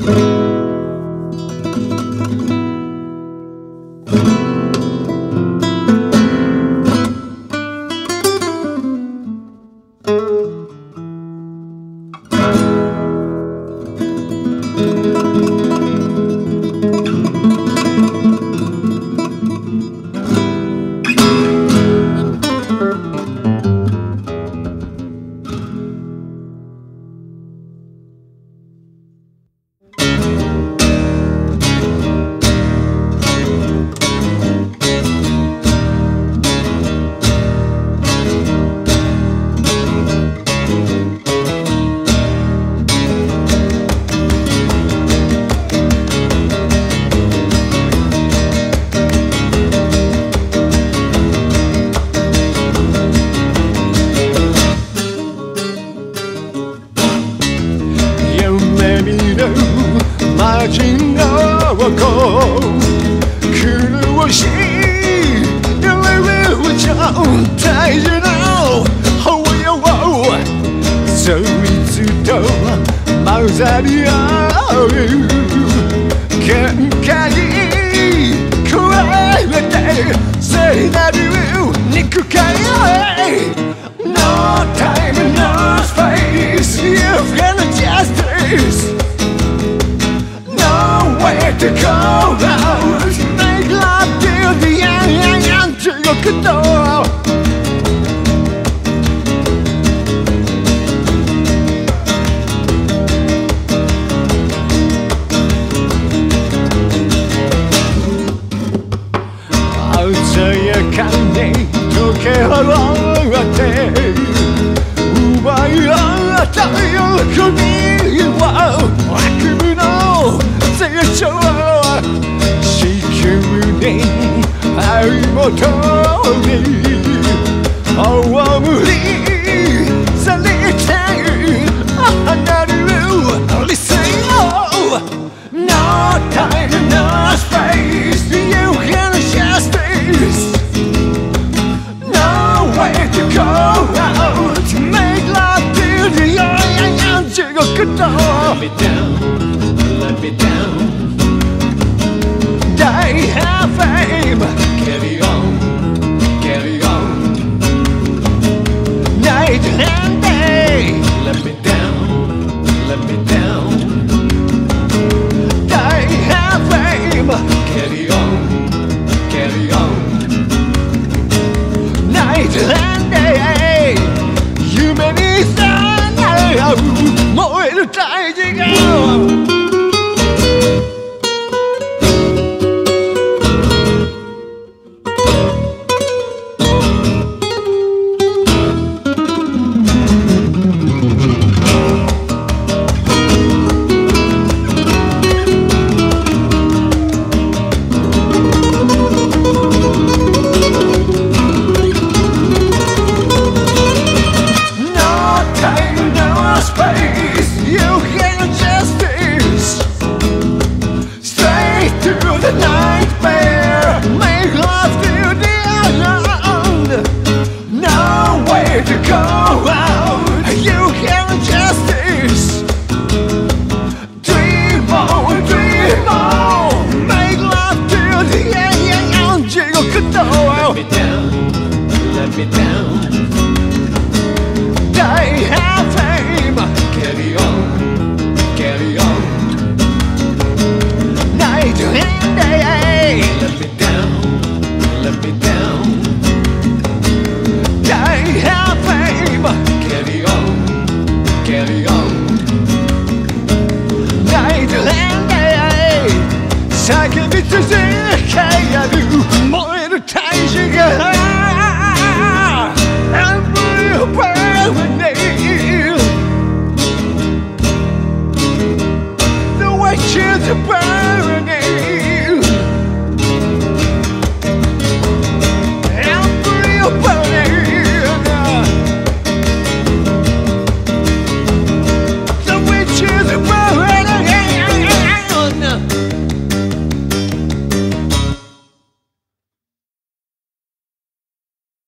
夢見混ざり合う喧嘩に加えて聖なる鮮やかに溶け払って奪い合った喜びは悪夢の成長地球に愛求に葬 your guitar. Let me down, let me down. Die have aim. Carry me down. They have aim. Carry on, carry on. Night and day. Let me down, let me down. They have aim. Carry on, carry on. Night and day. Sakın bitirsin kayalı.